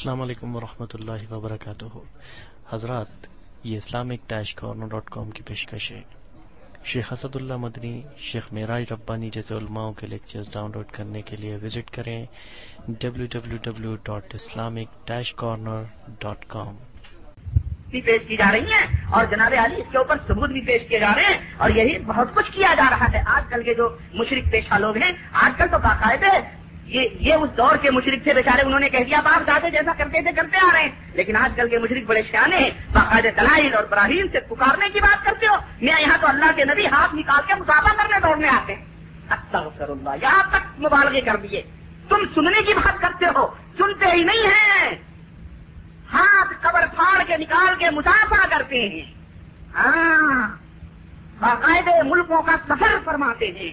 السلام علیکم ورحمۃ اللہ وبرکاتہ۔ حضرات، یہ Islamic dash corner dot com کی پیشکش ہے۔ شیخ اسد اللہ مدنی، شیخ میراج ربانی جیسے علماؤں کے لیکچرز ڈاؤن لوڈ کرنے کے لیے وزٹ کریں۔ W W W dot Islamic dash corner dot com بھی پیش کی جا رہی ہیں اور جناب علی اس کے اوپر ثبوت بھی پیش کیے جا رہے ہیں اور یہی بہت کچھ کیا جا رہا ہے۔ آج کل کے جو مشرق پیشہ لوگ ہیں، آج کل تو باقاعدہ یہ یہ اس دور کے مشرق تھے بیچارے، انہوں نے کہہ دیا، باپ دادے جیسا کرتے تھے، کرتے آ رہے ہیں۔ لیکن آج کل کے مشرق بڑے شانے ہیں۔ باقاعدہ دلائل اور براہیم سے پکارنے کی بات کرتے ہو۔ میں یہاں تو اللہ کے نبی ہاتھ نکال کے مسافہ کرنے دوڑنے آتے ہیں۔ اللہ یہاں تک مبالغے کر دیے۔ تم سننے کی بات کرتے ہو، سنتے ہی نہیں ہیں۔ ہاتھ قبر پھاڑ کے نکال کے مسافہ کرتے ہیں۔ ہاں باقاعدے ملکوں کا سفر فرماتے ہیں۔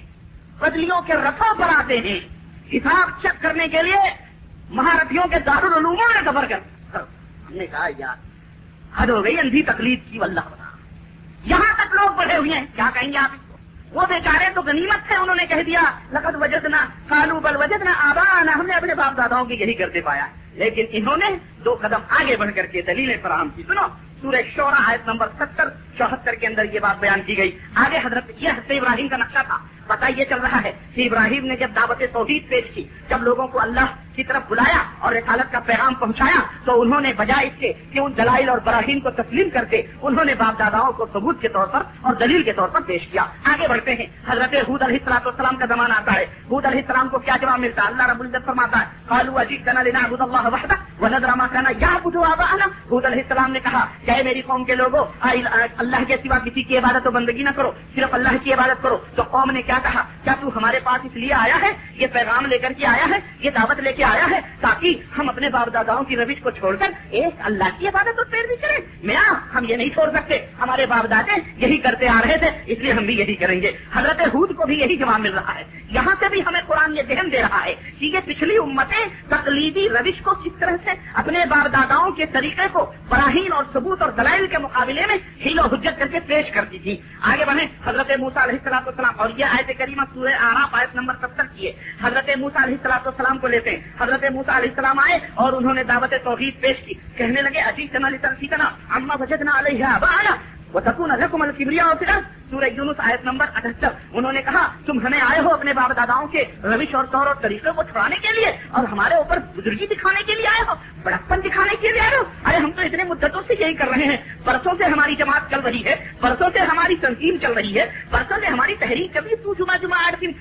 بدلیوں کے رتھوں پر آتے ہیں۔ حساب چیک کرنے کے لیے مہارتھیوں کے دارالعلوموں نے سفر کر ہم نے کہا، یار، حد ہو گئی، اندھی تکلیف کی، واللہ بنا۔ یہاں تک لوگ بڑھے ہوئے ہیں، کیا کہیں گے آپ؟ وہ بیچارے تو غنیمت تھے، انہوں نے کہہ دیا، لقد وجدنا کالو بل وجدنا آبا ہم نے اپنے باپ داداؤں کی یہی کرتے پایا لیکن انہوں نے دو قدم آگے بڑھ کر کے دلیلیں فراہم کی۔ سنو، سورہ شورا آیت نمبر ستر، چوہتر کے اندر یہ بات بیان کی گئی۔ آگے حضرت یہ حضرت ابراہیم کا نقشہ تھا۔ پتا یہ چل رہا ہے کہ ابراہیم نے جب دعوت توحید پیش کی، جب لوگوں کو اللہ کی طرف بلایا اور رسالت کا پیغام پہنچایا، تو انہوں نے بجائے اس کے کہ ان دلائل اور براہیم کو تسلیم کرتے انہوں نے باپ داداؤں کو ثبوت کے طور پر اور دلیل کے طور پر پیش کیا۔ آگے بڑھتے ہیں۔ حضرت حود علیہ السلام السلام کا زمانہ آتا ہے۔ حود علیہ السلام کو کیا جواب ملتا ہے؟ اللہ رب العزت فرماتا ہے کالو اجیت کنا لینا اللہ وحدہ ولد راما کہنا یا بدھو آبا حود علیہ السلام نے کہا کہ میری قوم کے لوگوں اللہ کے سوا کسی کی عبادت و بندگی نہ کرو، صرف اللہ کی عبادت کرو۔ تو قوم نے کیا کہا؟ کیا تو ہمارے پاس اس لیے آیا ہے؟ یہ پیغام لے کر کے آیا ہے؟ یہ دعوت لے کے آیا ہے؟ تاکہ ہم اپنے باپ داداؤں کی روش کو چھوڑ کر ایک اللہ کی عبادت اور پیروی کریں۔ میاں، ہم یہ نہیں چھوڑ سکتے۔ ہمارے باپ دادے یہی کرتے آ رہے تھے، اس لیے ہم بھی یہی کریں گے۔ حضرت حود کو بھی یہی جواب مل رہا ہے۔ یہاں سے بھی ہمیں قرآن یہ ذہن دے رہا ہے کہ یہ پچھلی امتیں تقلیدی روش کو کس طرح سے اپنے باپ داداؤں کے طریقے کو براہین اور ثبوت اور دلائل کے مقابلے میں ہیل و حجت کر کے پیش کرتی تھی۔ آگے بڑھیں۔ حضرت موسا علیہ السلام السلام اور یہ آئے آیت کریمہ، سورہ آراف آیت نمبر ستر کی ہے۔ حضرت موسا علیہ السلام السلام کو لیتے ہیں۔ حضرت موسا علیہ السلام آئے اور انہوں نے دعوت توحید پیش کی۔ کہنے لگے عجیب چنا نا اما بجدنا علیہ وتكون لكم الكبرياء في الارض سورہ یونس آیت نمبر اٹھہتر انہوں نے کہا، تم ہمیں آئے ہو اپنے باپ داداؤں کے روش اور طور اور طریقے کو چھڑانے کے لیے اور ہمارے اوپر بزرگی دکھانے کے لیے آئے ہو بڑکپن دکھانے کے لیے آئے ہو۔ ارے، ہم تو اتنے مدتوں سے یہی کر رہے ہیں۔ برسوں سے ہماری جماعت چل رہی ہے، برسوں سے ہماری تنظیم چل رہی ہے، برسوں سے ہماری تحریر کبھی تو جمعہ جمعہ آٹھ دن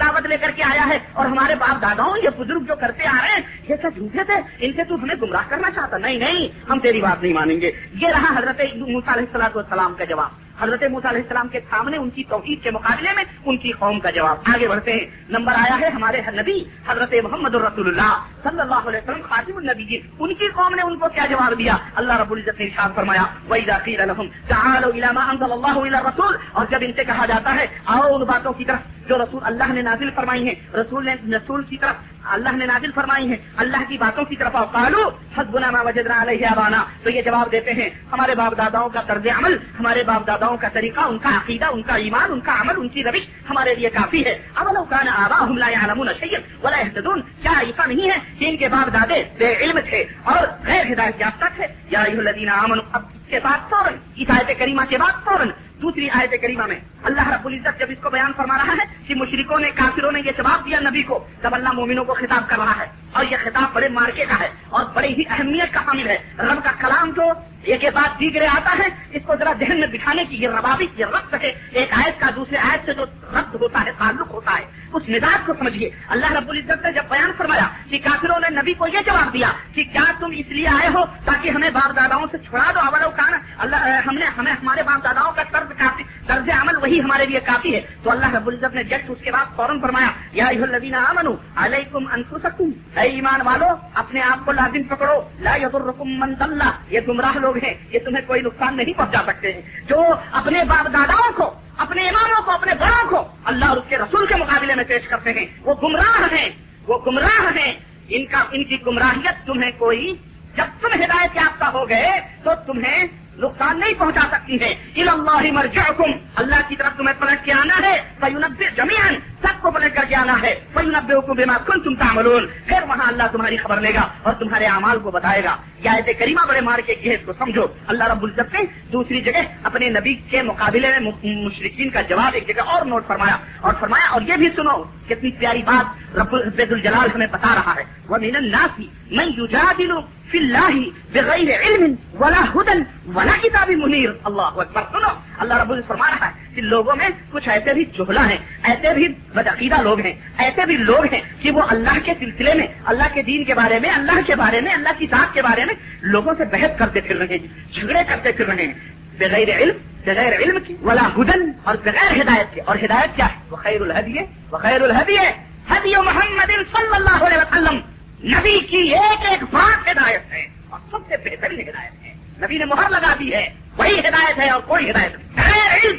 دعوت لے کر کے آیا ہے اور ہمارے باپ داداؤں یہ بزرگ جو کرتے آ رہے ہیں، یہ سب جھوٹے تھے ان سے تو ہمیں گمراہ کرنا چاہتا۔ نہیں نہیں، ہم تیری بات نہیں مانیں گے۔ یہ رہا حضرت علیہ السلام کا جواب۔ حضرت موسیٰ علیہ السلام کے سامنے ان کی توحید کے مقابلے میں ان کی قوم کا جواب۔ آگے بڑھتے ہیں۔ نمبر آیا ہے ہمارے نبی حضرت محمد الرسول اللہ صلی اللہ علیہ وسلم خاطم النبی جی۔ ان کی قوم نے ان کو کیا جواب دیا؟ اللہ رب العزت نے ارشاد فرمایا وہی داخل اللہ رسول اور جب ان سے کہا جاتا ہے، آؤ ان باتوں کی طرف۔ جو رسول اللہ نے نازل فرمائی ہیں، رسول نے رسول کی طرف اللہ نے نازل فرمائی ہیں، اللہ کی باتوں کی طرف قالو، حسبنا ما وجدنا علیہ ابانا تو یہ جواب دیتے ہیں، ہمارے باپ داداؤں کا طرز عمل، ہمارے باپ داداؤں کا طریقہ، ان کا عقیدہ، ان کا ایمان، ان کا عمل، ان کی روش ہمارے لیے کافی ہے۔ اولو کان آباہم لا يعلمون شيئا ولا يهتدون کیا ایسا نہیں ہے کہ ان کے باپ دادے بے علم تھے اور غیر ہدایت یافتہ تھے؟ یا ایھا الذین آمنوا، اب کے بعد فوراً، اس آیت کریمہ کے بعد فوراً، دوسری آیت کریمہ میں اللہ رب العزت جب اس کو بیان فرما رہا ہے کہ مشرکوں نے، کافروں نے یہ جواب دیا نبی کو جب اللہ مومنوں کو خطاب کر رہا ہے۔ اور یہ خطاب بڑے مارکے کا ہے اور بڑی ہی اہمیت کا حامل ہے۔ رب کا کلام جو ایک بعد دیگرے آتا ہے، اس کو ذرا ذہن میں بٹھانے کی یہ روابط یہ رقص ہے۔ ایک آیت کا دوسرے آیت سے جو ربط ہوتا ہے، تعلق ہوتا ہے، اس مزاج کو سمجھیے۔ اللہ رب العزت نے جب بیان فرمایا کہ کافروں نے نبی کو یہ جواب دیا کہ کیا تم اس لیے آئے ہو تاکہ ہمیں باپ داداؤں سے چھڑا دو اول کان اللہ، ہم نے، ہمیں، ہمارے باپ داداؤں کا طرز کافی، طرز عمل وہی وہی ہمارے لیے کافی ہے۔ تو اللہ رب العزت نے جٹ اس کے بعد فوراً فرمایا، یا الذین آمنوا، علیکم انفسکم۔ اے ایمان والو، اپنے آپ کو لازم پکڑو۔ لا یضرکم من ضل یہ گمراہ لوگ ہیں، یہ تمہیں کوئی نقصان نہیں پہنچا سکتے ہیں۔ جو اپنے باپ داداؤں کو، اپنے اماموں کو، اپنے بڑوں کو اللہ اور اس کے رسول کے مقابلے میں پیش کرتے ہیں، وہ گمراہ ہیں، وہ گمراہ ہیں۔ ان کا، ان کی گمراہیت تمہیں کوئی، جب تم ہدایت یافتہ ہو گئے، تو تمہیں نقصان نہیں پہنچا سکتی ہے اللہ مرجعکم اللہ کی طرف تمہیں پلٹ کے آنا ہے۔ فینبئ جمیعا سب کو پلٹ کر کے آنا ہے۔ کوئی نبے کو کن تم تعملون۔ پھر وہاں اللہ تمہاری خبر لے گا اور تمہارے اعمال کو بتائے گا۔ یا ایسے کریمہ بڑے مار کے اس کو سمجھو۔ اللہ رب العزت نے دوسری جگہ اپنے نبی کے مقابلے میں مشرقین کا جواب ایک جگہ اور نوٹ فرمایا۔ اور فرمایا، اور یہ بھی سنو کتنی پیاری بات رب العزت الجلال ہمیں بتا رہا ہے۔ وہ مین اللہ میں یوجا دلوں فی اللہ بغیر علم ولا ہدن ولا کتاب منیر اللہ اکبر۔ سنو، اللہ رب العزت فرما رہا ہے کہ لوگوں میں کچھ ایسے بھی جہلا ہیں، ایسے بھی بدعقیدہ لوگ ہیں، ایسے بھی لوگ ہیں کہ وہ اللہ کے سلسلے میں، اللہ کے دین کے بارے میں، اللہ کے بارے میں، اللہ کی ذات کے بارے میں لوگوں سے بحث کرتے پھر رہے ہیں، جھگڑے کرتے پھر رہے ہیں۔ بغیر علم بغیر علم کی ولا ہدن اور بغیر ہدایت کے اور ہدایت کیا ہے وہ خیر الحدی ہے وہ خیر الحدی ہے حدی محمد صلی اللہ علیہ وسلم. نبی کی ایک ایک بات ہدایت ہے، اور سب سے بہترین ہدایت ہے. نبی نے مہر لگا دی ہے، وہی ہدایت ہے اور کوئی ہدایت نہیں. بغیر علم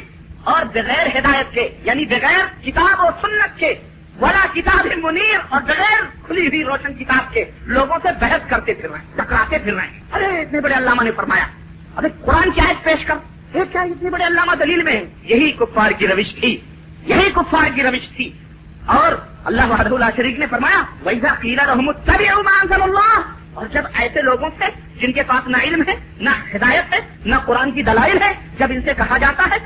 اور بغیر ہدایت کے یعنی بغیر کتاب اور سنت کے، ولا کتاب منیر اور بغیر کھلی ہوئی روشن کتاب کے لوگوں سے بحث کرتے پھر رہے ہیں، ٹکراتے پھر رہے ہیں. ارے، اتنے بڑے علامہ نے فرمایا ارے قرآن کی آیت پیش کر. یہ کیا اتنے بڑے علامہ دلیل میں یہی کفار کی روش تھی، یہی کفار کی روش تھی۔ اور اللہ وحد اللہ شریف نے فرمایا ویسا قیلا رحمت اللہ اور جب ایسے لوگوں سے جن کے پاس نہ علم ہے، نہ ہدایت ہے، نہ قرآن کی دلائل ہے، جب ان سے کہا جاتا ہے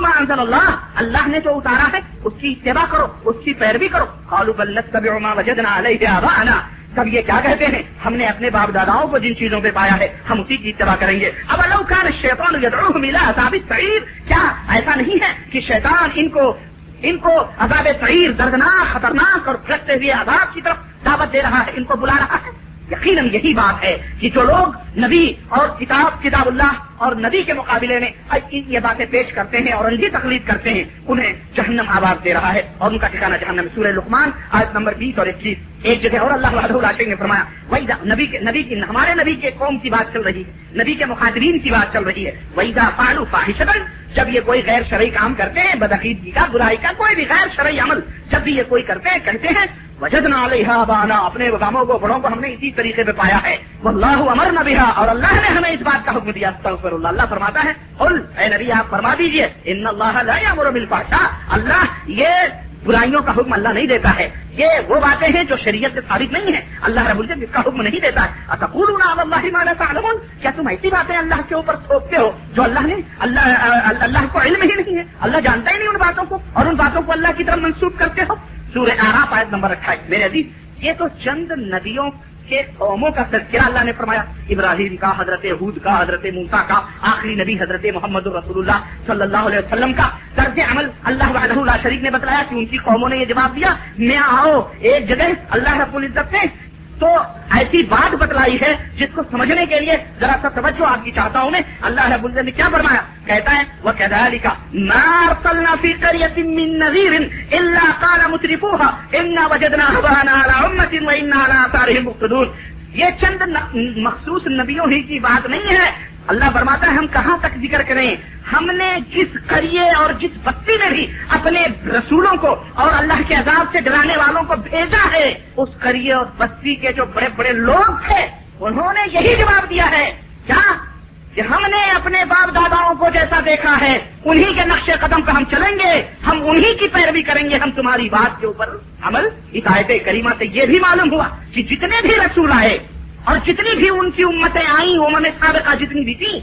ما انزل اللہ اللہ نے جو اتارا ہے، اس کی اتباع کرو، اس کی پیروی کرو۔ خالو بلت ما وجدنا علیہ آباءنا۔ سب یہ کیا کہتے ہیں؟ ہم نے اپنے باپ داداؤں کو جن چیزوں پہ پایا ہے، ہم اسی کی اتباع کریں گے۔ اب اللہ شیطان ملا سعید کیا ایسا نہیں ہے کہ شیطان ان کو ان کو عذاب تعیر دردناک، خطرناک اور پھٹتے ہوئے عذاب کی طرف دعوت دے رہا ہے، ان کو بلا رہا ہے؟ یقیناً یہی بات ہے کہ جو لوگ نبی اور کتاب کتاب اللہ اور نبی کے مقابلے میں یہ باتیں پیش کرتے ہیں اور انہیں تقلید کرتے ہیں، انہیں جہنم آواز دے رہا ہے اور ان کا ٹھکانا جہنم سورہ لکمان آج نمبر بیس اور اکیس۔ ایک جگہ اور اللہ اللہ نے فرمایا وہی نبی کے نبی کی ہمارے نبی کے قوم کی بات چل رہی ہے، نبی کے مخاطرین کی بات چل رہی ہے۔ وہی دا فالو فاحشن جب یہ کوئی غیر شرعی کام کرتے ہیں، بدعقیدگی کا، برائی کا، کوئی بھی غیر شرعی عمل، جب بھی یہ کوئی کرتے ہیں، کہتے ہیں وجد نہ علیہ بانا اپنے غلاموں کو بڑوں کو ہم نے اسی طریقے پہ پایا ہے۔ وہ اللہ امر نہ اور اللہ نے ہمیں اس بات کا حکم دیا اللہ۔ اللہ فرماتا ہے اے نبی، آپ فرما دیجیے، ان اللہ لا یامر بالفحشاء۔ اللہ یہ برائیوں کا حکم اللہ نہیں دیتا ہے۔ یہ وہ باتیں ہیں جو شریعت سے ثابت نہیں ہے اللہ رب العزت اس کا حکم نہیں دیتا ہے۔ اللہ تعلمون؟ کیا تم ایسی باتیں اللہ کے اوپر تھوکتے ہو جو اللہ نے، اللہ اللہ کو علم ہی نہیں ہے؟ اللہ جانتا ہی نہیں ان باتوں کو، اور ان باتوں کو اللہ کی طرف منسوخ کرتے ہو؟ سورہ آراف آیت نمبر اٹھائیس۔ میرے عزیز، یہ تو چند ندیوں کے قوموں کا تذکرہ اللہ نے فرمایا۔ ابراہیم کا، حضرت حود کا، حضرت موسا کا، آخری نبی حضرت محمد رسول اللہ صلی اللہ علیہ وسلم کا۔ طرز عمل اللہ اللہ شریف نے بتایا کہ ان کی قوموں نے یہ جواب دیا، میں آؤ، ایک جگہ اللہ رب العزت نے تو ایسی بات بتلائی ہے جس کو سمجھنے کے لیے ذرا سا توجہ آپ کی چاہتا ہوں میں۔ اللہ رب العزت نے کیا فرمایا؟ کہتا ہے وہ کہہ ہے لکھا نارسلنا فی قریت من نذیر الا قال مترفوها انا وجدنا ابانا على امه وانا على اثارهم مقتدون یہ چند مخصوص نبیوں ہی کی بات نہیں ہے۔ اللہ فرماتا ہے ہم کہاں تک ذکر کریں؟ ہم نے جس کریے اور جس بستی میں بھی اپنے رسولوں کو اور اللہ کے عذاب سے ڈرانے والوں کو بھیجا ہے، اس کریے اور بستی کے جو بڑے بڑے لوگ تھے، انہوں نے یہی جواب دیا ہے۔ کیا؟ کہ ہم نے اپنے باپ داداؤں کو جیسا دیکھا ہے، انہی کے نقش قدم پہ ہم چلیں گے، ہم انہی کی پیروی کریں گے، ہم تمہاری بات کے اوپر عمل آیت کریمہ سے یہ بھی معلوم ہوا کہ جتنے بھی رسول آئے اور جتنی بھی ان کی امتیں آئیں امن سابقہ جتنی بھی تھی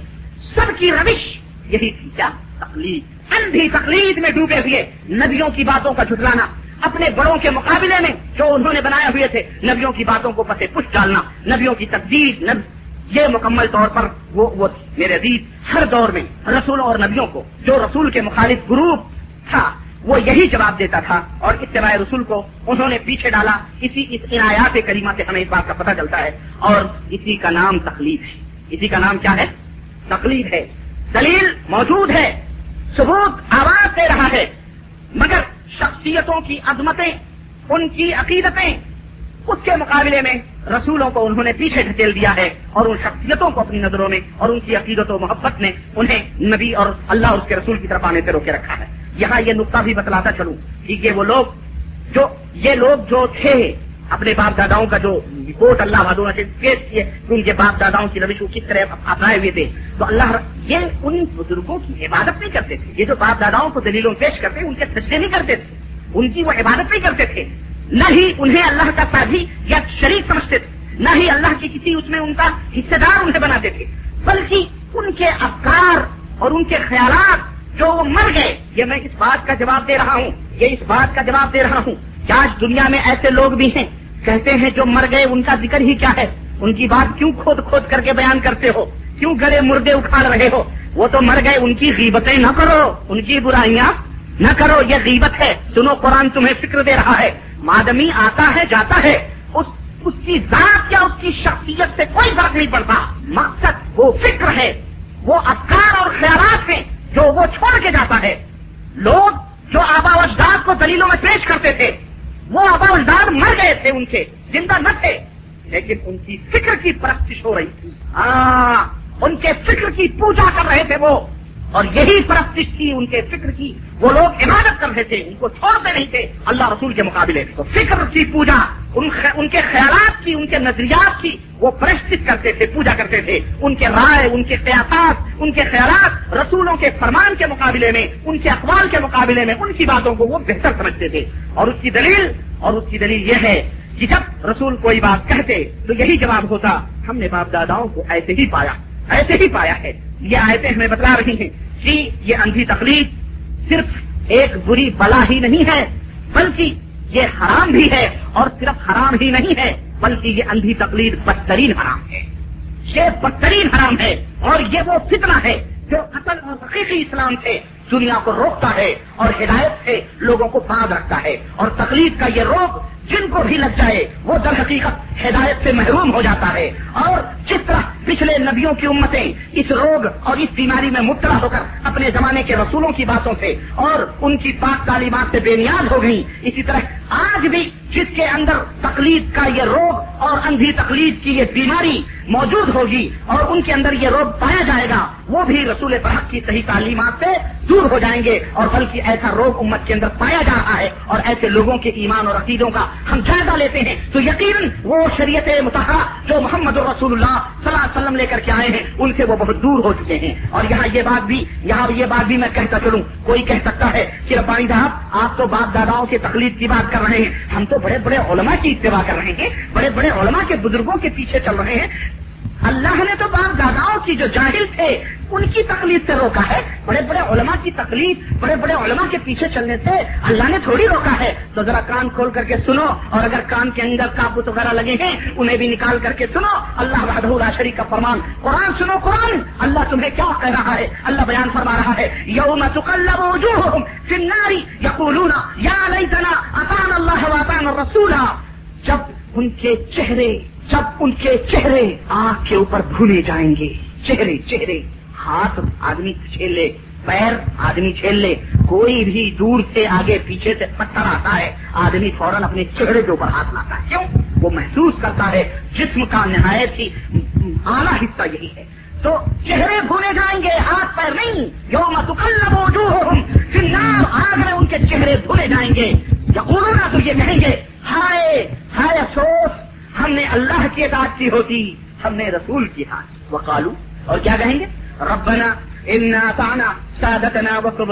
سب کی روش یہی تھی۔ کیا تقلید؟ اندھی تقلید میں ڈوبے ہوئے نبیوں کی باتوں کا جھٹلانا اپنے بڑوں کے مقابلے میں جو انہوں نے بنائے ہوئے تھے نبیوں کی باتوں کو پتے پش ڈالنا نبیوں کی تقدیر یہ مکمل طور پر وہ, وہ میرے عزیز ہر دور میں رسولوں اور نبیوں کو جو رسول کے مخالف گروپ تھا وہ یہی جواب دیتا تھا اور اتباع رسول کو انہوں نے پیچھے ڈالا۔ اسی اس عنایات کریمہ سے ہمیں اس بات کا پتہ چلتا ہے اور اسی کا نام تقلید ہے۔ اسی کا نام کیا ہے؟ تقلید ہے۔ دلیل موجود ہے۔ ثبوت آواز دے رہا ہے۔ مگر شخصیتوں کی عظمتیں، ان کی عقیدتیں، اس کے مقابلے میں رسولوں کو انہوں نے پیچھے ڈھکیل دیا ہے اور ان شخصیتوں کو اپنی نظروں میں اور ان کی عقیدت و محبت نے انہیں نبی اور اللہ اور اس کے رسول کی طرف آنے سے روکے رکھا ہے۔ یہاں یہ نقطہ بھی بتلاتا چلوں کہ یہ وہ لوگ جو یہ لوگ جو تھے اپنے باپ داداؤں کا جو رپورٹ اللہ بہادر نے پیش کیے، ان کے باپ داداؤں کی روش کو کس طرح اپنائے ہوئے تھے، تو اللہ یہ ان بزرگوں کی عبادت نہیں کرتے تھے، یہ جو باپ داداؤں کو دلیلوں پیش کرتے، ان کے سجدے نہیں کرتے تھے، ان کی وہ عبادت نہیں کرتے تھے، نہ ہی انہیں اللہ کا ساتھی یا شریک سمجھتے تھے، نہ ہی اللہ کی کسی اس میں ان کا حصے دار انہیں بناتے تھے، بلکہ ان کے افکار اور ان کے خیالات جو وہ مر گئے، یہ میں اس بات کا جواب دے رہا ہوں، یہ اس بات کا جواب دے رہا ہوں۔ کہ آج دنیا میں ایسے لوگ بھی ہیں، کہتے ہیں جو مر گئے، ان کا ذکر ہی کیا ہے؟ ان کی بات کیوں کھود کھود کر کے بیان کرتے ہو؟ کیوں گلے مردے اکھاڑ رہے ہو؟ وہ تو مر گئے، ان کی غیبتیں نہ کرو، ان کی برائیاں نہ کرو، یہ غیبت ہے۔ سنو، قرآن تمہیں فکر دے رہا ہے۔ مادمی آتا ہے، جاتا ہے۔ اس اس کی ذات یا اس کی شخصیت سے کوئی فرق نہیں پڑتا۔ مقصد وہ فکر ہے، وہ افکار اور خیالات ہیں۔ جو وہ چھوڑ کے جاتا ہے۔ لوگ جو آبا اجداد کو دلیلوں میں پیش کرتے تھے، وہ آبا اجداد مر گئے تھے ان کے، زندہ نہ تھے۔ لیکن ان کی فکر کی پرستش ہو رہی تھی۔ ہاں ان کے فکر کی پوجا کر رہے تھے وہ۔ اور یہی پرستش تھی ان کے فکر کی۔ وہ لوگ عبادت کر رہے تھے، ان کو چھوڑتے نہیں تھے۔ اللہ رسول کے مقابلے تو فکر کی پوجا، ان ان کے خیالات کی، ان کے نظریات کی وہ پرستت کرتے تھے، پوجا کرتے تھے۔ ان کے رائے، ان کے قیاسات، ان کے خیالات رسولوں کے فرمان کے مقابلے میں، ان کے اقوال کے مقابلے میں، ان کی باتوں کو وہ بہتر سمجھتے تھے۔ اور اس کی دلیل، اور اس کی دلیل یہ ہے کہ جب رسول کوئی بات کہتے تو یہی جواب ہوتا، ہم نے باپ داداؤں کو ایسے ہی پایا، ایسے ہی پایا ہے۔ یہ آیتیں ہمیں بتلا رہی ہیں کہ یہ اندھی تقلید صرف ایک بری بلا ہی نہیں ہے، بلکہ یہ حرام بھی ہے اور صرف حرام ہی نہیں ہے۔ بلکہ یہ اندھی تقلید بدترین حرام ہے۔ یہ بدترین حرام ہے اور یہ وہ فتنہ ہے جو اصل اور حقیقی اسلام سے دنیا کو روکتا ہے اور ہدایت سے لوگوں کو باندھ رکھتا ہے۔ اور تقلید کا یہ روک جن کو بھی لگ جائے، وہ در حقیقت ہدایت سے محروم ہو جاتا ہے۔ اور جس طرح پچھلے نبیوں کی امتیں اس روگ اور اس بیماری میں مبتلا ہو کر اپنے زمانے کے رسولوں کی باتوں سے اور ان کی پاک تعلیمات سے بے نیاز ہو گئی اسی طرح آج بھی جس کے اندر تقلید کا یہ روگ اور اندھی تقلید کی یہ بیماری موجود ہوگی اور ان کے اندر یہ روگ پایا جائے گا، وہ بھی رسول برحق کی صحیح تعلیمات سے دور ہو جائیں گے اور بلکہ ایسا روگ امت کے اندر پایا جا رہا ہے اور ایسے لوگوں کے ایمان اور عقیدوں کا ہم جائزہ لیتے ہیں۔ تو یقیناً وہ شریعت متحرہ جو محمد رسول اللہ صلی اللہ علیہ وسلم لے کر کے آئے ہیں، ان سے وہ بہت دور ہو چکے ہیں۔ اور یہاں یہ بات بھی، یہاں یہ بات بھی میں کہتا چلوں، کوئی کہہ سکتا ہے کہ ربانی صاحب، آپ تو باپ داداؤں کے تقلید کی بات کر رہے ہیں۔ ہم تو بڑے بڑے علماء کی اتباع کر رہے ہیں۔ بڑے بڑے علماء کے بزرگوں کے پیچھے چل رہے ہیں۔ اللہ نے تو باپ داداؤں کی جو جاہل تھے، ان کی تکلیف سے روکا ہے۔ بڑے بڑے علماء کی تکلیف بڑے بڑے علماء کے پیچھے چلنے سے اللہ نے تھوڑی روکا ہے۔ تو ذرا کان کھول کر کے سنو، اور اگر کان کے اندر کابوت وغیرہ لگے ہیں، انہیں بھی نکال کر کے سنو۔ اللہ بہدور شریف کا فرمان۔ قرآن سنو، قرآن! اللہ تمہیں کیا کہہ رہا ہے؟ اللہ بیان فرما رہا ہے، یوم یا اطان اللہ اطان رسولہ جب ان کے چہرے جب ان کے چہرے آنکھ کے اوپر بھولے جائیں گے۔ چہرے چہرے۔ ہاتھ آدمی چھیل لے، پیر آدمی چھیل لے۔ کوئی بھی دور سے آگے، پیچھے سے پتھر آتا ہے۔ آدمی فوراً اپنے چہرے کے اوپر ہاتھ لاتا ہے۔ کیوں؟ وہ محسوس کرتا ہے، جسم کا نہایت ہی اعلیٰ حصہ یہی ہے۔ تو چہرے بھولے جائیں گے، ہاتھ پیر نہیں۔ یوم آگ میں ان کے چہرے بھولے جائیں گے۔ یا تو یہ کہیں گے، ہائے ہائے افسوس! ہم نے اللہ کی اطاعت کی ہوتی، ہم نے رسول کی ہاتھ وہ کالو اور کیا کہیں گے؟ ربنا انا تانا سادتنا و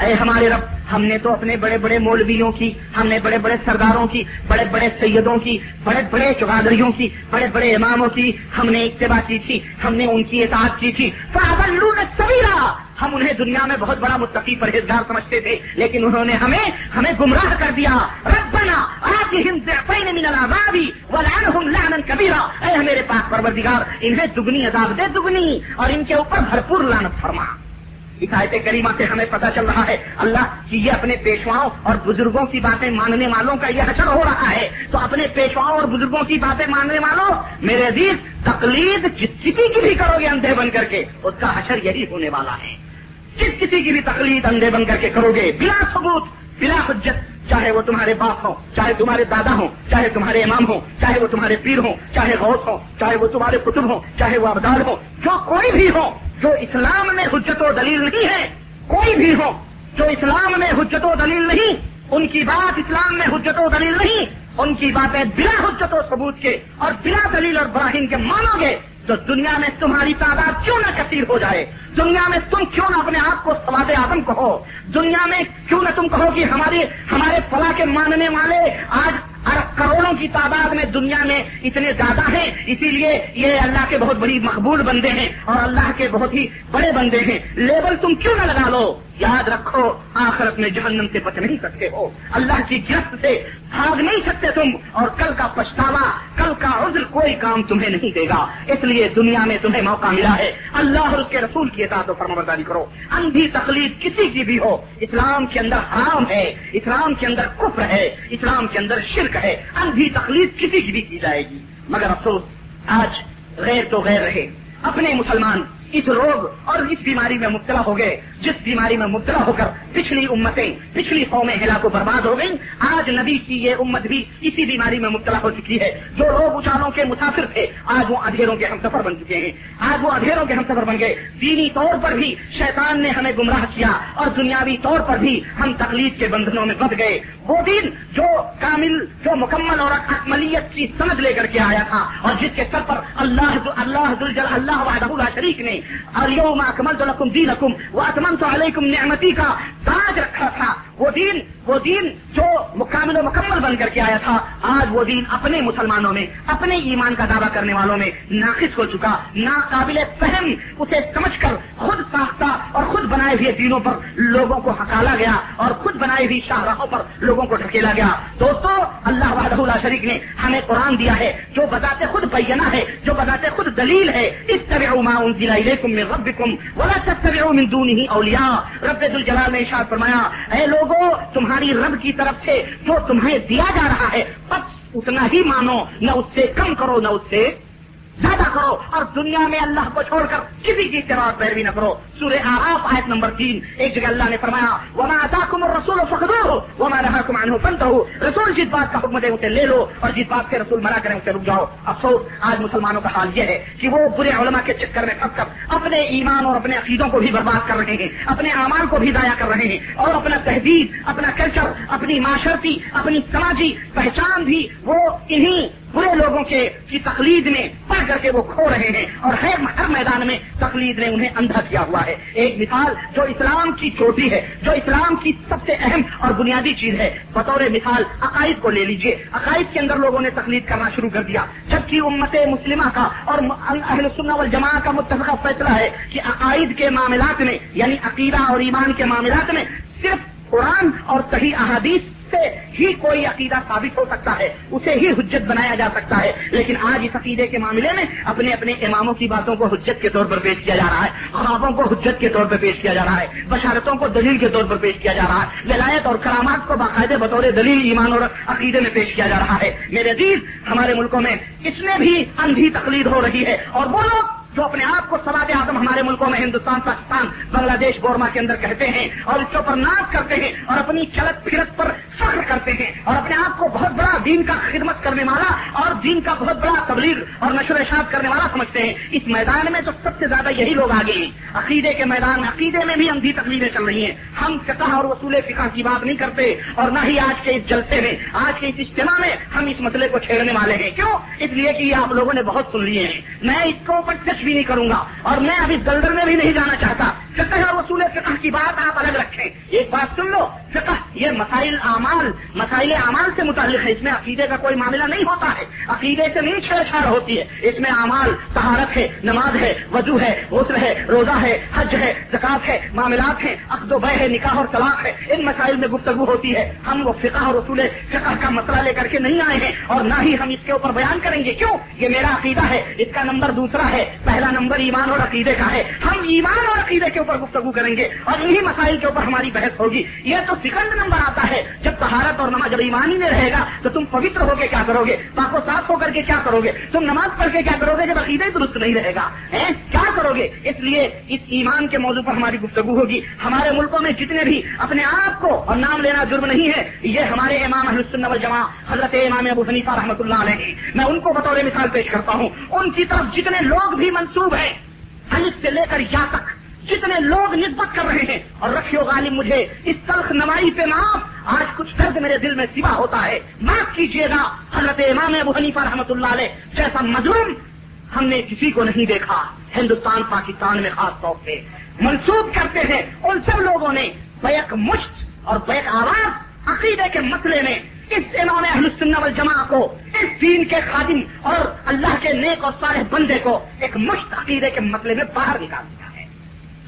اے ہمارے رب، ہم نے تو اپنے بڑے بڑے مولویوں کی، ہم نے بڑے بڑے سرداروں کی، بڑے بڑے سیدوں کی، بڑے بڑے چوہادریوں کی، بڑے بڑے اماموں کی، ہم نے اتباع کی تھی، ہم نے ان کی اطاعت کی تھی۔ سبیرا ہم انہیں دنیا میں بہت بڑا متقی پرہیزگار سمجھتے تھے، لیکن انہوں نے ہمیں ہمیں گمراہ کر دیا۔ ربنا من العذاب ولعنهم لعنا كبيرا اے میرے پاس پروردگار، انہیں دگنی عذاب دے دگنی، اور ان کے اوپر بھرپور لعنت فرما۔ آیت کریمہ سے ہمیں پتا چل رہا ہے، اللہ کی یہ اپنے پیشواؤں اور بزرگوں کی باتیں ماننے والوں کا یہ حشر ہو رہا ہے۔ تو اپنے پیشواؤں اور بزرگوں کی باتیں ماننے والوں، میرے عزیز، تقلید جس کسی کی بھی کرو گے اندھے بن کر کے، اس کا حشر یہی ہونے والا ہے۔ جس کسی کی بھی تقلید اندھے بن کر کے کرو گے؟ بلا ثبوت، بلا حجت، چاہے وہ تمہارے باپ ہوں، چاہے تمہارے دادا ہوں، چاہے تمہارے امام ہوں، چاہے وہ تمہارے پیر ہوں، چاہے غوث ہوں، چاہے وہ تمہارے کتب ہوں، چاہے وہ ابدال ہوں، جو کوئی بھی ہو، جو اسلام میں حجت و دلیل نہیں ہے، کوئی بھی ہو، جو اسلام میں حجت و دلیل نہیں، ان کی بات اسلام میں حجت و دلیل نہیں، ان کی باتیں بلا حجت و ثبوت کے اور بلا دلیل اور براہین کے مانو گے تو دنیا میں تمہاری تعداد کیوں نہ کثیر ہو جائے؟ دنیا میں تم کیوں نہ اپنے آپ کو سواد آدم کہو؟ دنیا میں کیوں نہ تم کہو کہ ہمارے ہمارے فلاں کے ماننے والے آج ارب کروڑوں کی تعداد میں دنیا میں اتنے زیادہ ہیں، اسی لیے یہ اللہ کے بہت بڑی مقبول بندے ہیں اور اللہ کے بہت ہی بڑے بندے ہیں۔ لیبل تم کیوں نہ لگا لو؟ یاد رکھو، آخرت میں جہنم سے بچ نہیں سکتے ہو۔ اللہ کی گرفت سے بھاگ نہیں سکتے تم اور کل کا پچھتاوا، کل کا عذر کوئی کام تمہیں نہیں دے گا۔ اس لیے دنیا میں تمہیں موقع ملا ہے۔ اللہ اور اس کے رسول کی اطاعت و فرمبرداری کرو۔ اندھی تکلیف کسی کی بھی ہو۔ اسلام کے اندر حرام ہے، اسلام کے اندر کفر ہے، اسلام کے اندر شرک ہے اندھی تکلیف کسی کی بھی کی جائے گی۔ مگر افسوس، آج غیر تو غیر رہے۔ اپنے مسلمان اس روگ اور اس بیماری میں مبتلا ہو گئے، جس بیماری میں مبتلا ہو کر پچھلی امتیں، پچھلی قومیں ہلاک و برباد ہو گئیں، آج نبی کی یہ امت بھی اسی بیماری میں مبتلا ہو چکی ہے۔ جو لوگ اچانوں کے مسافر تھے، آج وہ ادھیروں کے ہم سفر بن چکے ہیں۔ آج وہ ادھیروں کے ہم سفر بن گئے۔ دینی طور پر بھی شیطان نے ہمیں گمراہ کیا اور دنیاوی طور پر بھی ہم تکلیف کے بندھنوں میں بد گئے۔ وہ دن جو کامل، جو مکمل اور اکملیت کی سمجھ لے کر کے آیا تھا اور جس کے سر پر اللہ اللہ اللہ شریف نے اليوم اکملت لکم دینکم واتممت علیکم نعمتی کا تاج رکھا تھا وہ دین وہ دین جو مکمل و مکمل بن کر کے آیا تھا، آج وہ دین اپنے مسلمانوں میں، اپنے ایمان کا دعویٰ کرنے والوں میں ناقص ہو چکا، ناقابل فہم اسے سمجھ کر خود ساختہ اور خود بنائے ہوئے دینوں پر لوگوں کو ہکالا گیا اور خود بنائے ہوئی شاہراہوں پر لوگوں کو ڈھکیلا گیا۔ دوستو، اللہ وحدہ اللہ شریف نے ہمیں قرآن دیا ہے، جو بتاتے خود بینا ہے، جو بتاتے خود دلیل ہے۔ اس طرح ربکم ولا تتبعوا من دونه اولیاء۔ رب الجلال نے ارشاد فرمایا، اے لوگوں تمہاری رب کی طرف سے جو تمہیں دیا جا رہا ہے، بس اتنا ہی مانو، نہ اس سے کم کرو، نہ اس سے زیادہ کرو اور دنیا میں اللہ کو چھوڑ کر کسی کی طرح پیروی نہ کرو۔ سورہ آراف آیت نمبر تین، ایک جگہ اللہ نے فرمایا، وما آتاکم الرسول فخذوه، وما نهاکم عنه فانتهوا رسول جس بات کا حکم دے اسے لے لو اور جس بات کے رسول منع کریں اسے رک جاؤ۔ افسوس، آج مسلمانوں کا حال یہ ہے کہ وہ برے علماء کے چکر میں پھنس کر اپنے ایمان اور اپنے عقیدوں کو بھی برباد کر رہے ہیں، اپنے اعمال کو بھی ضائع کر رہے ہیں اور اپنا تہذیب، اپنا کلچر اپنی معاشرتی، اپنی سماجی پہچان بھی وہ انہیں برے لوگوں کے کی تقلید میں پڑھ کر کے وہ کھو رہے ہیں اور ہر ہر میدان میں تقلید نے انہیں اندھا کیا ہوا ہے۔ ایک مثال جو اسلام کی چوٹی ہے، جو اسلام کی سب سے اہم اور بنیادی چیز ہے۔ بطور مثال عقائد کو لے لیجیے۔ عقائد کے اندر لوگوں نے تقلید کرنا شروع کر دیا۔ جبکہ امت مسلمہ کا اور اہل سنہ والجماع کا متفقہ فیصلہ ہے کہ عقائد کے معاملات میں یعنی عقیدہ اور ایمان کے معاملات میں صرف قرآن اور صحیح احادیث سے ہی کوئی عقیدہ ثابت ہو سکتا ہے، اسے ہی حجت بنایا جا سکتا ہے۔ لیکن آج اس عقیدے کے معاملے میں اپنے اپنے اماموں کی باتوں کو حجت کے طور پر پیش کیا جا رہا ہے، خوابوں کو حجت کے طور پر پیش کیا جا رہا ہے، بشارتوں کو دلیل کے طور پر پیش کیا جا رہا ہے، ولایت اور کرامات کو باقاعدے بطور دلیل ایمان اور عقیدے میں پیش کیا جا رہا ہے۔ میرے عزیز ہمارے ملکوں میں اس میں بھی اندھی تقلید ہو رہی ہے اور وہ لوگ جو اپنے آپ کو سواد اعظم ہمارے ملکوں میں ہندوستان، پاکستان، بنگلہ دیش بورما کے اندر کہتے ہیں اور اس کے اوپر ناز کرتے ہیں اور اپنی چلت پھرت پر فخر کرتے ہیں اور اپنے آپ کو بہت بڑا دین کا خدمت کرنے والا اور دین کا بہت بڑا تبلیغ اور نشر اشاعت کرنے والا سمجھتے ہیں۔ اس میدان میں تو سب سے زیادہ یہی لوگ آگے ہیں۔ عقیدے کے میدان میں عقیدے میں بھی اندھی تقریریں چل رہی ہیں۔ ہم فقہ اور وصول فقہ کی بات نہیں کرتے اور نہ ہی آج کے اس جلسے میں، آج کے اس اجتماع میں ہم اس مسئلے کو چھیڑنے والے ہیں۔ کیوں؟ اس لیے کہ یہ آپ لوگوں نے بہت سن لیے ہیں۔ میں اس کو اوپر کچھ بھی نہیں کروں گا۔ اور میں ابھی دلدل میں بھی نہیں جانا چاہتا۔ فقہ اور فقہ کی بات آپ الگ رکھیں۔ ایک بات سن لو، فقہ یہ مسائل اعمال مسائل اعمال سے متعلق ہے۔ اس میں عقیدے کا کوئی معاملہ نہیں ہوتا ہے۔ عقیدے سے نہیں چھیڑ چھاڑ ہوتی ہے۔ اس میں اعمال سہارت ہے، نماز ہے، وضو ہے، غسل ہے، روزہ ہے، حج ہے زکات ہے، معاملات ہیں، عقد و بے ہے، نکاح اور طلاق ہے۔ ان مسائل میں گفتگو ہوتی ہے۔ ہم وہ فقہ اور رسول فقہ کا مسئلہ لے کر کے نہیں آئے ہیں۔ اور نہ ہی ہم اس کے اوپر بیان کریں گے۔ کیوں؟ یہ میرا عقیدہ ہے، اس کا نمبر دوسرا ہے۔ پہلا نمبر ایمان اور عقیدے کا ہے۔ ہم ایمان اور عقیدے کے اوپر گفتگو کریں گے اور انہی مسائل کے اوپر ہماری بحث ہوگی۔ یہ تو سیکنڈ نمبر آتا ہے۔ جب طہارت اور نماز جب ایمان ہی میں رہے گا تو تم پوتر ہو کے کیا کرو گے؟ پاک و صاف ہو کر کے کیا کرو گے؟ تم نماز پڑھ کے کیا کرو گے جب عقیدے درست نہیں رہے گا؟ کیا کرو گے؟ اس لیے اس ایمان کے موضوع پر ہماری گفتگو ہوگی۔ ہمارے ملکوں میں جتنے بھی اپنے آپ کو اور نام لینا جرم نہیں ہے، یہ ہمارے امام حسن والجماع حضرت امام ابو حنیفہ رحمۃ اللہ علیہ۔ میں ان کو بطور مثال پیش کرتا ہوں۔ ان کی طرف جتنے لوگ بھی منسوب ہیں الف سے لے کر یا تک جتنے لوگ نسبت کر رہے ہیں، اور رکھیو غالب مجھے، اس تلخ نمائی پہ معاف۔ آج کچھ درد میرے دل میں سوا ہوتا ہے۔ معاف کیجیے گا، حضرت امام ابو حنیفہ رحمۃ اللہ علیہ، جیسا مظلوم ہم نے کسی کو نہیں دیکھا۔ ہندوستان، پاکستان میں خاص طور پہ۔ منسوخ کرتے ہیں ان سب لوگوں نے۔ بیک مشت اور بیک آواز عقیدے کے مسئلے میں۔ اس امام اہل سنہ والجماع کو اس دین کے خادم اور اللہ کے نیک اور سارے بندے کو ایک مشت عقیدے کے مسئلے میں باہر نکال دیا ہے۔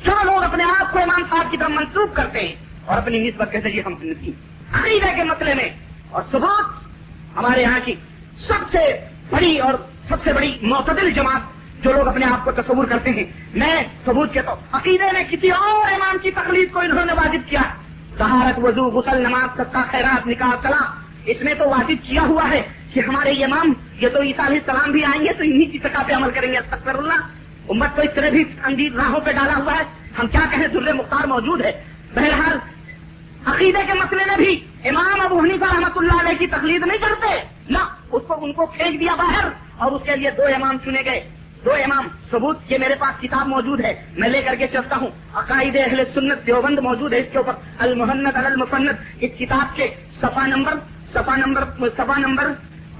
جو لوگ اپنے آپ کو امام صاحب کی طرف منسوخ کرتے ہیں اور اپنی نسبت کہتے جی ہم عقیدے کے مسئلے میں، اور صبح ہمارے یہاں کی سب سے بڑی اور سب سے بڑی معتدل جماعت جو لوگ اپنے آپ کو تصور کرتے ہیں۔ میں ثبوت کہتا ہوں عقیدے میں کسی اور امام کی تکلیف کو انہوں نے واجب کیا۔ سہارت وضو، غسل، نماز سکا خیرات، نکاح کلا اس میں تو واجب کیا ہوا ہے۔ کہ ہمارے امام یہ تو عیسیٰ علیہ السلام بھی آئیں گے تو انہیں کی سطح پہ عمل کریں گے۔ استغفر اللہ امت کو اس طرح بھی انگیز راہوں پہ ڈالا ہوا ہے۔ ہم کیا کہیں در مختار موجود ہے؟ بہرحال عقیدے کے مسئلے میں بھی امام ابو حنیفہ رحمۃ اللہ علیہ کی تقلید نہیں کرتے۔ نہ، اس کو ان کو پھینک دیا باہر اور اس کے لیے دو امام چنے گئے۔ دو امام ثبوت یہ میرے پاس کتاب موجود ہے۔ میں لے کر کے چلتا ہوں۔ عقائد اہل سنت دیوبند موجود ہے اس کے اوپر۔ المحنت المفنت اس کتاب کے صفا نمبر صفا نمبر صفا نمبر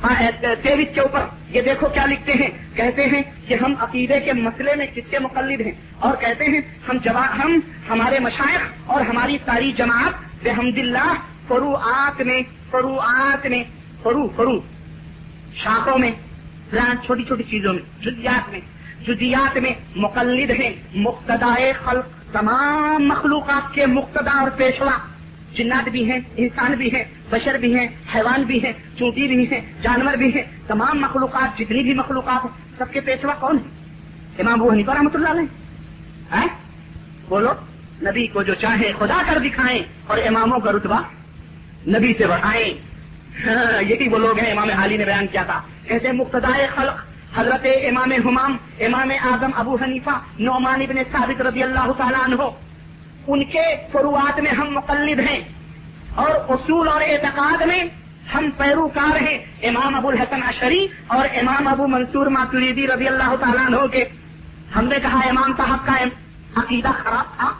ہاں، تیئیس کے اوپر۔ یہ دیکھو کیا لکھتے ہیں۔ کہتے ہیں کہ ہم عقیدے کے مسئلے میں کس کے مقلد ہیں؟ اور کہتے ہیں، ہم ہم ہمارے مشائق اور ہماری ساری جماعت بحمد اللہ فروعات میں فروعات میں فرو فرو شاخوں میں چھوٹی چھوٹی چیزوں میں جدیات میں جدیات میں مقلد ہیں۔ مقتدائے خلق، تمام مخلوقات کے مقتدا اور پیشوا۔ جنات بھی ہیں انسان بھی ہیں بشر بھی ہیں حیوان بھی ہیں چونٹی بھی ہیں جانور بھی ہیں تمام مخلوقات جتنی بھی مخلوقات ہیں سب کے پیشوا کون ہے امام وہ نہیں رحمۃ اللہ علیہ۔ ہاں؟ بولو نبی کو جو چاہے خدا کر دکھائیں اور اماموں کا رتبہ نبی سے بڑھائیں۔ ہاں، یہی وہ لوگ ہیں امام حالی نے بیان کیا تھا۔ کہتے مقتدائے خلق حضرت امام حمام امام اعظم ابو حنیفہ نعمان ابن ثابت رضی اللہ تعالیٰ عنہ۔ ان کے فروعات میں ہم مقلد ہیں اور اصول اور اعتقاد میں ہم پیروکار ہیں۔ امام ابو الحسن اشری اور امام ابو منصور ماتریدی رضی اللہ تعالیٰ عنہ کے ہم نے کہا امام صاحب کا عقیدہ خراب تھا،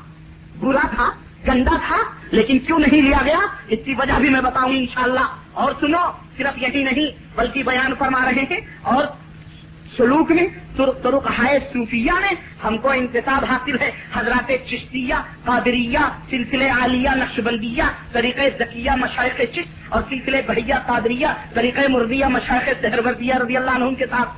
برا تھا، گندا تھا، لیکن کیوں نہیں لیا گیا؟ اس کی وجہ بھی میں بتاؤں انشاءاللہ۔ اور سنو، صرف یہی نہیں، بلکہ بیان فرما رہے ہیں اور سلوک میں ترک ہائے صوفیہ میں ہم کو انتصاب حاصل ہے۔ حضرات چشتیہ قادریہ سلسلے عالیہ نقش بندیہ طریقۂ ذکیہ مشائق چشت اور سلسلے بڑھیا قادریہ طریقۂ مردیہ مشائق سہروردیہ رضی اللہ عنہ کے ساتھ۔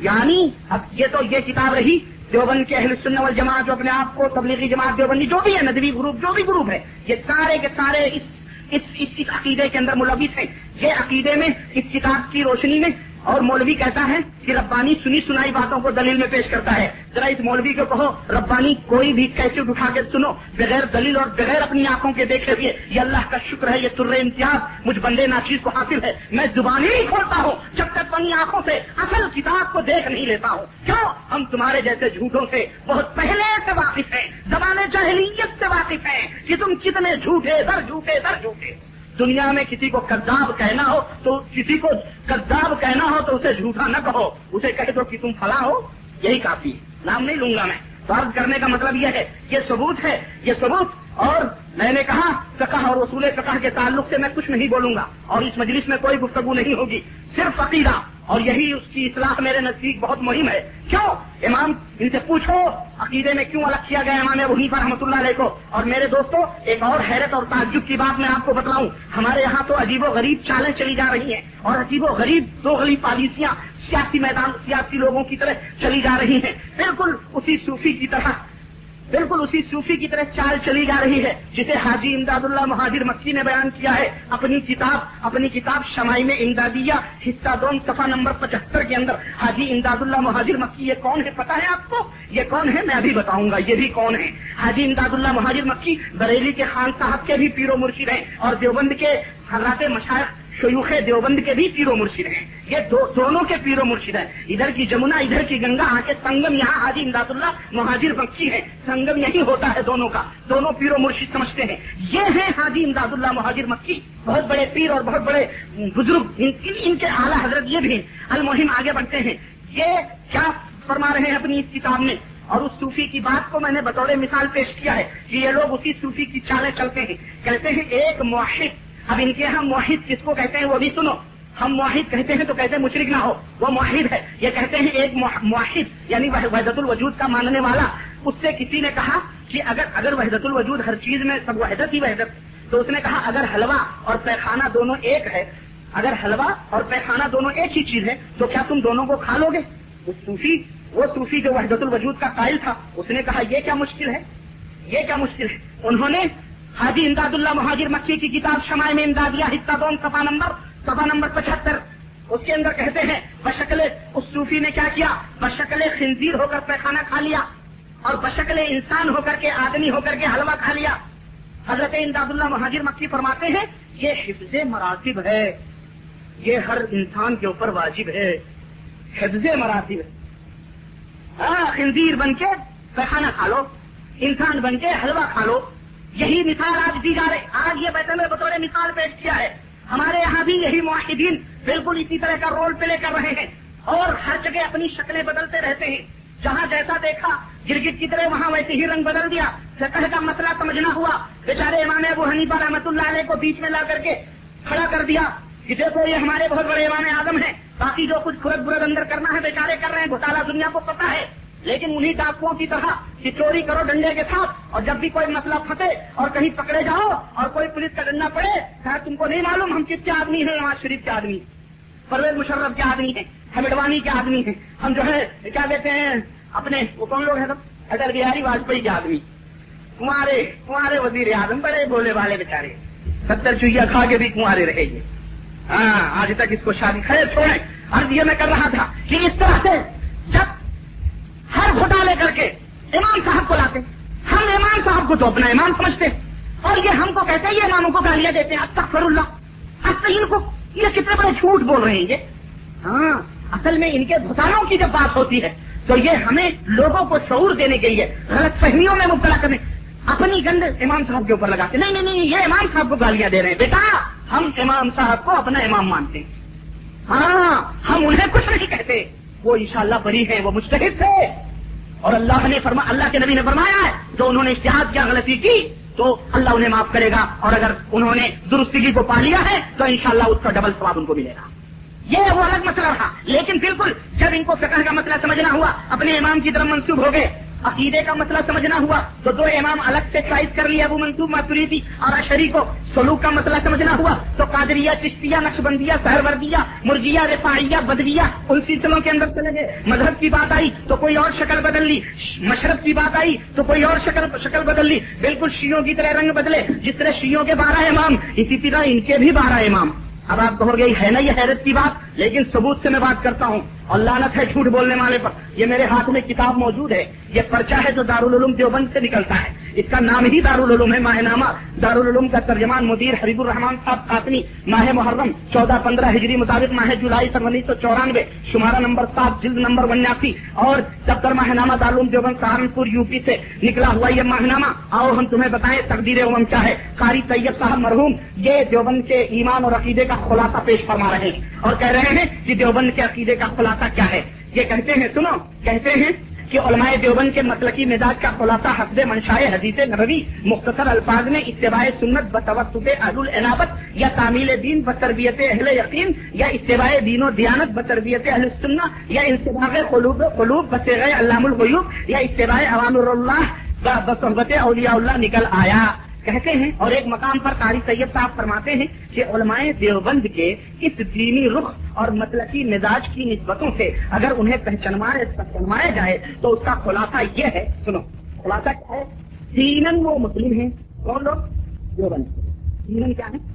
یعنی اب یہ تو یہ کتاب رہی دیوبند کے اہل سنہ والجماعت جو اپنے آپ کو تبلیغی جماعت دیوبندی جو بھی ہے ندوی گروپ جو بھی گروپ ہے یہ سارے کے سارے اس اس, اس, اس عقیدے کے اندر ملوث ہیں۔ یہ عقیدے میں اس کتاب کی روشنی میں اور مولوی کہتا ہے کہ ربانی سنی سنائی باتوں کو دلیل میں پیش کرتا ہے۔ ذرا اس مولوی کو کہو، ربانی کوئی بھی کیسے اٹھا کے سنو، بغیر دلیل اور بغیر اپنی آنکھوں کے دیکھے ہوئے، یہ اللہ کا شکر ہے، یہ تر امتیاز، مجھ بندے ناچیز کو حاصل ہے۔ میں زبان ہی نہیں کھولتا ہوں، جب تک اپنی آنکھوں سے اصل کتاب کو دیکھ نہیں لیتا ہوں۔ کیوں؟ ہم تمہارے جیسے جھوٹوں سے بہت پہلے سے واقف ہیں زبان جہلیت سے واقف ہیں کہ تم کتنے جھوٹے در جھوٹے در جھوٹے۔ دنیا میں کسی کو کذاب کہنا ہو تو کسی کو کذاب کہنا ہو تو اسے جھوٹا نہ کہو۔ اسے کہہ دو کہ تم فلاں ہو۔ یہی کافی نام نہیں لوں گا میں۔ فرض کرنے کا مطلب یہ ہے، یہ ثبوت ہے، یہ ثبوت اور میں نے کہا، فقہ اور اصول فقہ کے تعلق سے میں کچھ نہیں بولوں گا اور اس مجلس میں کوئی گفتگو نہیں ہوگی، صرف عقیدہ۔ اور یہی اس کی اصلاح میرے نزدیک بہت مہم ہے۔ کیوں؟ امام، ان سے پوچھو، عقیدے میں کیوں الگ کیا گیا امام ابو حنیفہ رحمۃ اللہ علیہ کو؟ اور میرے دوستوں ایک اور حیرت اور تعجب کی بات میں آپ کو بتلاؤں، ہمارے یہاں تو عجیب و غریب چالیں چلی جا رہی ہیں۔ اور عجیب و غریب دو غریب پالیسیاں، سیاسی میدان، سیاسی لوگوں کی طرح چلی جا رہی ہیں۔ بالکل اسی صوفی کی طرح بالکل اسی صوفی کی طرح چال چلی جا رہی ہے، جسے حاجی امداد اللہ مہاجر مکی نے بیان کیا ہے۔ اپنی کتاب اپنی کتاب شمائی میں امدادیہ، حصہ دون صفحہ نمبر پچہتر کے اندر۔ حاجی امداد اللہ مہاجر مکی، یہ کون ہے؟ پتا ہے آپ کو؟ یہ کون ہے؟ میں ابھی بتاؤں گا، یہ بھی کون ہے۔ حاجی امداد اللہ مہاجر مکی، بریلی کے خان صاحب کے بھی پیرو مرشد ہیں اور دیوبند کے حضرات مشاعر شیوخ دیوبند کے بھی پیرو مرشد ہیں۔ یہ دو دونوں کے پیرو مرشد ہیں۔ ادھر کی جمنا ادھر کی گنگا آ کے سنگم، یہاں حاجی امداد اللہ مہاجر بخشی ہے سنگم یہی ہوتا ہے دونوں کا۔ دونوں پیرو مرشد سمجھتے ہیں۔ یہ ہیں حاجی امداد اللہ مہاجر مکی۔ بہت بڑے پیر اور بہت بڑے بزرگ، ان کے اعلیٰ حضرت یہ بھی المہم آگے بڑھتے ہیں۔ یہ کیا فرما رہے ہیں اپنی اس کتاب میں؟ اور اس صوفی کی بات کو میں نے بطور مثال پیش کیا ہے کہ یہ لوگ اسی صوفی کی چالیں چلتے ہیں۔ کہتے ہیں ایک معاہد اب ان کے یہاں معاہد کس کو کہتے ہیں وہ بھی سنو۔ ہم معاہد کہتے ہیں تو کہتے ہیں مشرق نہ ہو۔ وہ معاہد ہے۔ یہ کہتے ہیں ایک معاہد یعنی وحدت الوجود کا ماننے والا۔ اس سے کسی نے کہا کہ اگر اگر وحدت الوجود ہر چیز میں سب وحدت ہی وحدت، تو اس نے کہا اگر حلوہ اور پیخانہ دونوں ایک ہے، اگر حلوہ اور پیخانہ دونوں ایک ہی چیز ہے، تو کیا تم دونوں کو کھا لو گے؟ وہ صوفی وہ صوفی جو وحدت الوجود کا قائل تھا، اس نے کہا یہ کیا مشکل ہے؟ یہ کیا مشکل ہے؟ انہوں نے حاجی امداد اللہ مہاجر مکی کی کتاب شمائے میں امدادیہ حصہ دون سفا نمبر سفا نمبر پچہتر۔ اس کے اندر کہتے ہیں، بشکل اس صوفی نے کیا کیا؟ بشکل خنزیر ہو کر پیخانہ کھا لیا اور بشکل انسان ہو کر کے آدمی ہو کر کے حلوہ کھا لیا۔ حضرت امداد اللہ مہاجر مکی فرماتے ہیں، یہ حفظ مراتب ہے۔ یہ ہر انسان کے اوپر واجب ہے۔ حفظ مراتب ہے۔ ہاں خنزیر بن کے پیخانہ کھا لو، انسان بن کے حلوہ کھا لو۔ یہی مثال آج دی جا رہی آج یہ بیٹھے میں بطور مثال پیش کیا ہے۔ ہمارے یہاں بھی یہی معاہدین بالکل اسی طرح کا رول پلے کر رہے ہیں اور ہر جگہ اپنی شکلیں بدلتے رہتے ہیں۔ جہاں جیسا دیکھا، گرگٹ کی طرح وہاں ویسے ہی رنگ بدل دیا۔ سطح کا مسئلہ سمجھنا ہوا۔ بیچارے امام ابو حنیفہ رحمۃ اللہ علیہ کو بیچ میں لا کر کے کھڑا کر دیا کہ دیکھو، یہ ہمارے بہت بڑے امام اعظم ہیں۔ باقی جو کچھ فرد برد اندر کرنا ہے، بیچارے کر رہے ہیں۔ گھوٹالا دنیا کو پتا ہے۔ لیکن انہیں ڈاکوؤں کی طرح کہ چوری کرو ڈنڈے کے ساتھ اور جب بھی کوئی مسئلہ پھنسے اور کہیں پکڑے جاؤ اور کوئی پولیس کا ڈنڈا پڑے شاید تم کو نہیں معلوم ہم کس کے آدمی ہیں، نواز شریف کے آدمی، پرویز مشرف کے آدمی ہیں حمڈوانی کے آدمی ہیں۔ ہم جو ہے، کیا کہتے ہیں، اپنے وہ کون لوگ ہیں سب؟ اٹل بہاری واجپئی کے آدمی۔ کمارے کمارے وزیر اعظم، بڑے بولے والے بیچارے۔ ستر چوہیا کھا کے بھی کمارے رہے گے ہاں آج تک اس کو شادی، خیر چھوڑے ارد یہ میں کر رہا تھا کہ اس طرح سے جب گھوٹالے کر کے امام صاحب کو لاتے ہم امام صاحب کو تو اپنا امام سمجھتے اور یہ ہم کو کہتے ہیں، یہ اماموں کو گالیاں دیتے ہیں۔ استغفر اللہ۔ اصل کو یہ کتنے بڑے جھوٹ بول رہے ہیں یہ۔ ہاں اصل میں ان کے گھوٹالوں کی جب بات ہوتی ہے، تو یہ ہمیں لوگوں کو شعور دینے کے لیے غلط فہمیوں میں مبتلا کرنے، اپنی گند امام صاحب کے اوپر لگاتے نہیں نہیں نہیں، یہ امام صاحب کو گالیاں دے رہے ہیں۔ بیٹا، ہم امام صاحب کو اپنا امام مانتے ہیں۔ ہاں ہم انہیں کچھ نہیں کہتے۔ وہ انشاءاللہ بری ہے وہ مستحد تھے۔ اور اللہ نے فرما، اللہ کے نبی نے فرمایا ہے، جو انہوں نے اشتہاد کیا غلطی کی، تو اللہ انہیں معاف کرے گا اور اگر انہوں نے درستگی کو پا لیا ہے، تو انشاءاللہ اس کا ڈبل ثواب ان کو ملے گا۔ یہ وہ الگ مسئلہ رہا، لیکن بالکل جب ان کو فکر کا مسئلہ سمجھنا ہوا، اپنے امام کی طرف منسوخ ہو گئے عقیدے کا مسئلہ سمجھنا ہوا تو دو امام الگ سے چوائس کر لیا ابو منصوب ماتوریدی اور اشری کو سلوک کا مسئلہ سمجھنا ہوا تو قادریہ، چشتیہ، نقشبندیہ، سہروردیہ، مرجیہ، رفاعیہ، بدویہ ان سلسلوں کے اندر چلے گئے۔ مذہب کی بات آئی تو کوئی اور شکل بدل لی۔ مشرف کی بات آئی تو کوئی اور شکل شکل بدل لی۔ بالکل شیوں کی طرح رنگ بدلے۔ جس طرح شیوں کے بارہ امام، اسی طرح ان کے بھی بارہ امام۔ اب آپ کہو گے ہے نا یہ حیرت کی بات؟ لیکن ثبوت سے میں بات کرتا ہوں۔ اور لانت ہے جھوٹ بولنے والے پر۔ یہ میرے ہاتھ میں کتاب موجود ہے۔ یہ پرچہ ہے جو دارالعلوم دیوبند سے نکلتا ہے۔ اس کا نام ہی دارالعلوم ہے، ماہ نامہ۔ دارالعلوم کا ترجمان مدیر حریب الرحمان صاحب قاسمی ماہ محرم، چودہ پندرہ ہجری مطابق ماہ جولائی سن انیس سو چورانوے، شمارہ نمبر سات، جلد نمبر اناسی اور جب ماہ نامہ دارالعلوم دیوبند سہارنپور، یو پی سے نکلا ہوا یہ ماہ نامہ، آؤ ہم تمہیں بتائیں تقدیر امم کیا ہے۔ قاری طیب صاحب مرحوم، یہ دیوبند کے ایمان اور عقیدے کا خلاصہ پیش فرما رہے ہیں۔ اور کہہ رہے ہیں کہ دیوبند کے عقیدے کا خلاصہ کیا ہے؟ یہ کہتے ہیں، سنو، کہتے ہیں کہ علماء دیوبند کے مسلکی مزاج کا خلاصہ حسب منشائے حدیث نبوی مختصر الفاظ میں اتباع سنت بتوسط عد العنابت یا تعمیل دین بتربیت اہل یقین یا اتباع دین و دیانت بتربیت اہل سننا یا انتباغ قلوب قلوب بسغ علام الغیوب یا اتباع عوام اللہ بصحبت اولیاء اللہ نکل آیا۔ کہتے ہیں اور ایک مقام پر قاری سید صاحب فرماتے ہیں کہ علماء دیوبند کے اس دینی رخ اور مطلقی مزاج کی نسبتوں سے اگر انہیں پہچنوایا جائے تو اس کا خلاصہ یہ ہے، سنو، خلاصہ کیا ہے؟ دینن وہ مسلم ہیں، کون لوگ؟ دیوبند۔ دینن کیا ہے